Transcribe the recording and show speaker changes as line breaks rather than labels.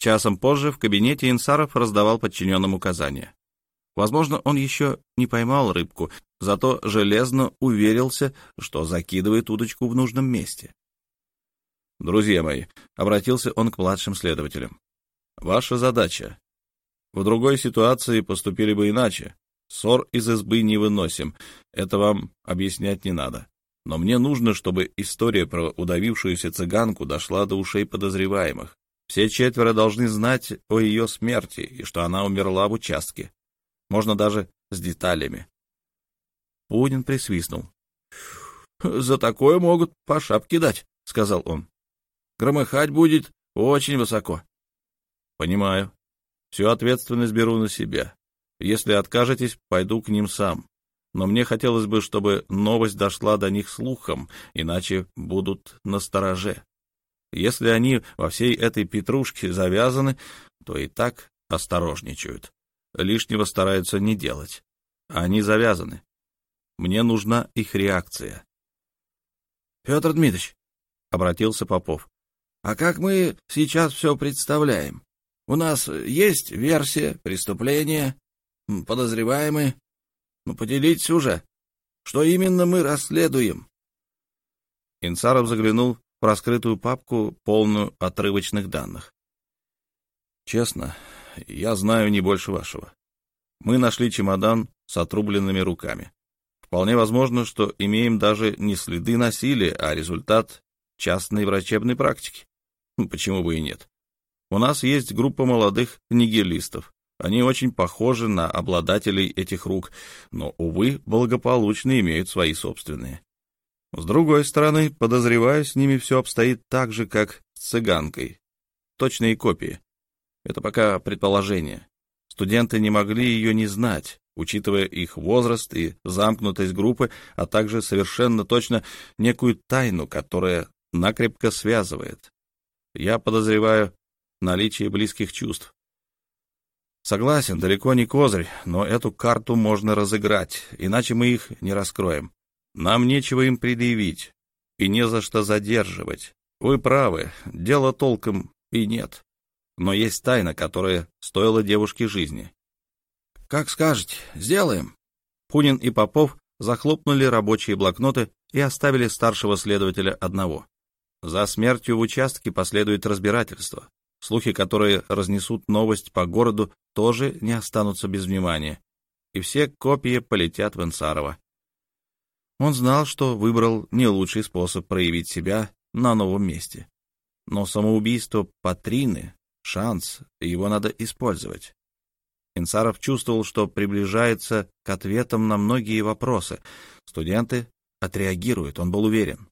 Часом позже в кабинете Инсаров раздавал подчиненным указания. Возможно, он еще не поймал рыбку, зато железно уверился, что закидывает удочку в нужном месте. «Друзья мои», — обратился он к младшим следователям, — «ваша задача. В другой ситуации поступили бы иначе. Ссор из избы не выносим, это вам объяснять не надо. Но мне нужно, чтобы история про удавившуюся цыганку дошла до ушей подозреваемых. Все четверо должны знать о ее смерти и что она умерла в участке. Можно даже с деталями. Пунин присвистнул. — За такое могут по шапке дать, — сказал он. — Громыхать будет очень высоко. — Понимаю. Всю ответственность беру на себя. Если откажетесь, пойду к ним сам. Но мне хотелось бы, чтобы новость дошла до них слухом, иначе будут на стороже. Если они во всей этой петрушке завязаны, то и так осторожничают. Лишнего стараются не делать. Они завязаны. Мне нужна их реакция. — Петр Дмитриевич, — обратился Попов, — а как мы сейчас все представляем? У нас есть версия преступления, подозреваемые. Ну, поделитесь уже. Что именно мы расследуем? Инсаров заглянул в раскрытую папку, полную отрывочных данных. Честно, я знаю не больше вашего. Мы нашли чемодан с отрубленными руками. Вполне возможно, что имеем даже не следы насилия, а результат частной врачебной практики. Почему бы и нет? У нас есть группа молодых нигилистов. Они очень похожи на обладателей этих рук, но, увы, благополучно имеют свои собственные. С другой стороны, подозреваю, с ними все обстоит так же, как с цыганкой. Точные копии. Это пока предположение. Студенты не могли ее не знать, учитывая их возраст и замкнутость группы, а также совершенно точно некую тайну, которая накрепко связывает. Я подозреваю наличие близких чувств. Согласен, далеко не козырь, но эту карту можно разыграть, иначе мы их не раскроем. Нам нечего им предъявить и не за что задерживать. Вы правы, дела толком и нет. Но есть тайна, которая стоила девушке жизни. «Как скажете, сделаем». Пунин и Попов захлопнули рабочие блокноты и оставили старшего следователя одного. За смертью в участке последует разбирательство. Слухи, которые разнесут новость по городу, тоже не останутся без внимания. И все копии полетят в Инсарова. Он знал, что выбрал не лучший способ проявить себя на новом месте. Но самоубийство Патрины — шанс, его надо использовать. Инсаров чувствовал, что приближается к ответам на многие вопросы. Студенты отреагируют, он был уверен.